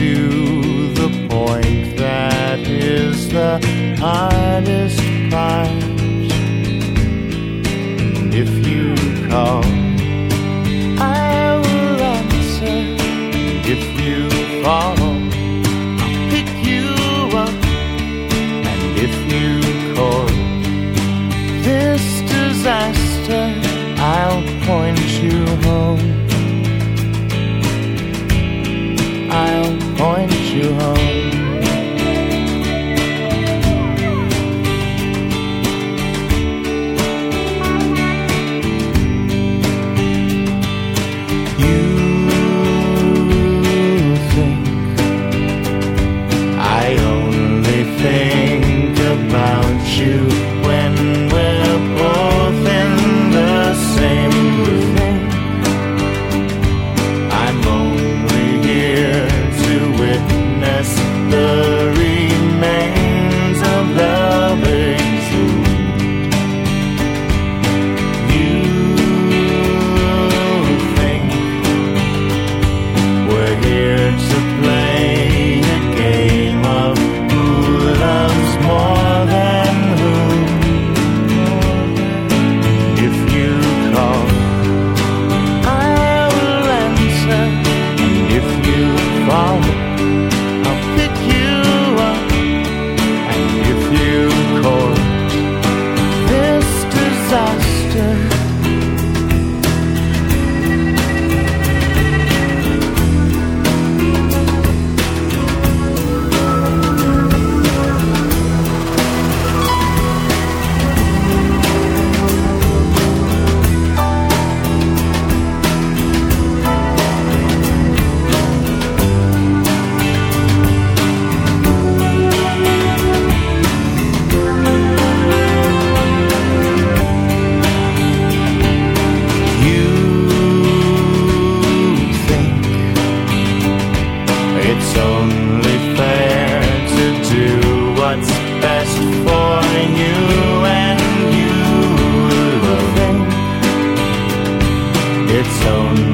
to the point that is the hardest part. If you call, I will answer. If you follow, I'll pick you up. And if you call, this disaster. its own